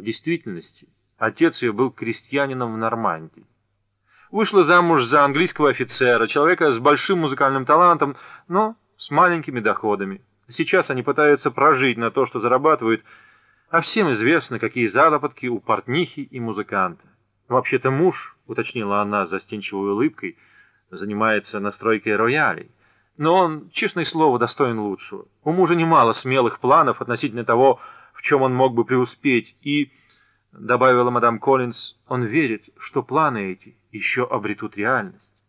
В действительности, отец ее был крестьянином в Нормандии. Вышла замуж за английского офицера, человека с большим музыкальным талантом, но с маленькими доходами. Сейчас они пытаются прожить на то, что зарабатывают, а всем известно, какие заработки у портнихи и музыканта. Вообще-то муж, уточнила она застенчивой улыбкой, занимается настройкой роялей. Но он, честное слово, достоин лучшего. У мужа немало смелых планов относительно того, в чем он мог бы преуспеть, и, — добавила мадам Коллинз, — он верит, что планы эти еще обретут реальность.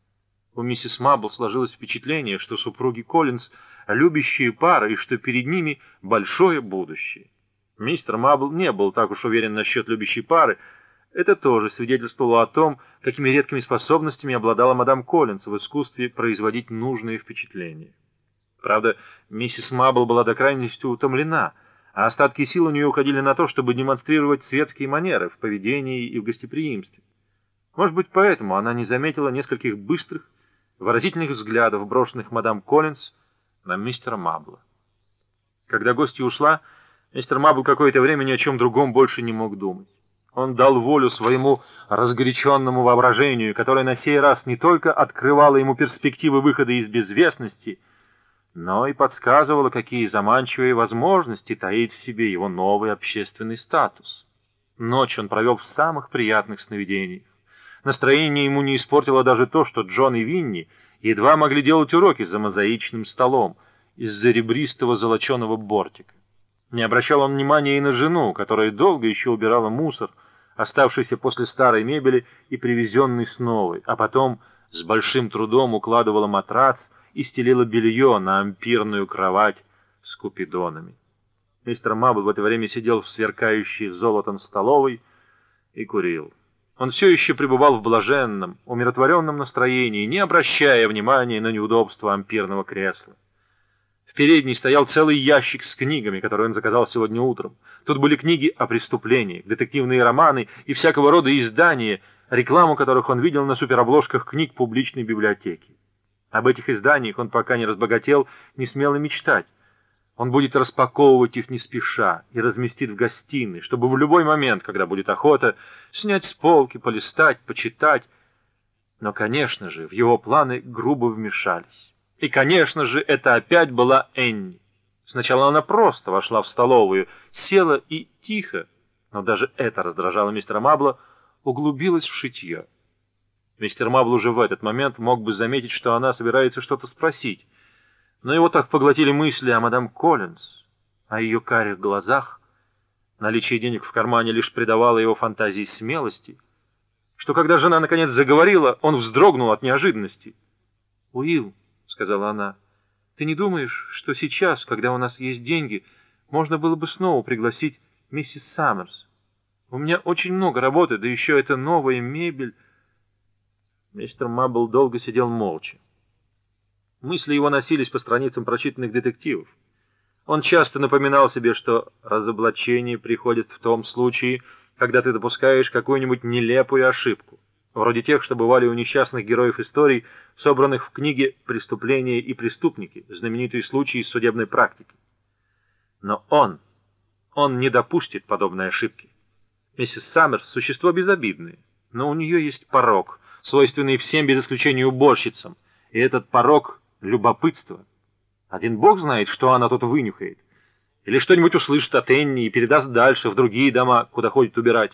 У миссис Мабл сложилось впечатление, что супруги Коллинз — любящие пары, и что перед ними большое будущее. Мистер Мабл не был так уж уверен насчет любящей пары, это тоже свидетельствовало о том, какими редкими способностями обладала мадам Коллинз в искусстве производить нужные впечатления. Правда, миссис Мабл была до крайности утомлена, а остатки сил у нее уходили на то, чтобы демонстрировать светские манеры в поведении и в гостеприимстве. Может быть, поэтому она не заметила нескольких быстрых, выразительных взглядов, брошенных мадам Коллинз на мистера Мабла. Когда гостья ушла, мистер Мабл какое-то время ни о чем другом больше не мог думать. Он дал волю своему разгоряченному воображению, которое на сей раз не только открывало ему перспективы выхода из безвестности, но и подсказывало, какие заманчивые возможности таит в себе его новый общественный статус. Ночь он провел в самых приятных сновидениях. Настроение ему не испортило даже то, что Джон и Винни едва могли делать уроки за мозаичным столом из-за ребристого золоченого бортика. Не обращал он внимания и на жену, которая долго еще убирала мусор, оставшийся после старой мебели и привезенный с новой, а потом с большим трудом укладывала матрац и стелила белье на ампирную кровать с купидонами. Мистер Мабл в это время сидел в сверкающей золотом столовой и курил. Он все еще пребывал в блаженном, умиротворенном настроении, не обращая внимания на неудобство ампирного кресла. В передней стоял целый ящик с книгами, которые он заказал сегодня утром. Тут были книги о преступлениях, детективные романы и всякого рода издания, рекламу которых он видел на суперобложках книг публичной библиотеки. Об этих изданиях он пока не разбогател, не смел и мечтать. Он будет распаковывать их не спеша и разместит в гостиной, чтобы в любой момент, когда будет охота, снять с полки, полистать, почитать. Но, конечно же, в его планы грубо вмешались. И, конечно же, это опять была Энни. Сначала она просто вошла в столовую, села и тихо, но даже это раздражало мистера Мабла, углубилась в шитье. Мистер Мабл уже в этот момент мог бы заметить, что она собирается что-то спросить, но его так поглотили мысли о мадам Коллинз, о ее карих глазах, наличие денег в кармане лишь придавало его фантазии смелости, что когда жена наконец заговорила, он вздрогнул от неожиданности. «Уилл», — сказала она. «Ты не думаешь, что сейчас, когда у нас есть деньги, можно было бы снова пригласить миссис Саммерс? У меня очень много работы, да еще это новая мебель». Мистер Мабл долго сидел молча. Мысли его носились по страницам прочитанных детективов. Он часто напоминал себе, что разоблачение приходит в том случае, когда ты допускаешь какую-нибудь нелепую ошибку вроде тех, что бывали у несчастных героев историй, собранных в книге «Преступления и преступники», знаменитые случаи из судебной практики. Но он, он не допустит подобной ошибки. Миссис Саммерс — существо безобидное, но у нее есть порог, свойственный всем без исключения уборщицам, и этот порог — любопытство. Один бог знает, что она тут вынюхает. Или что-нибудь услышит от Энни и передаст дальше, в другие дома, куда ходит убирать.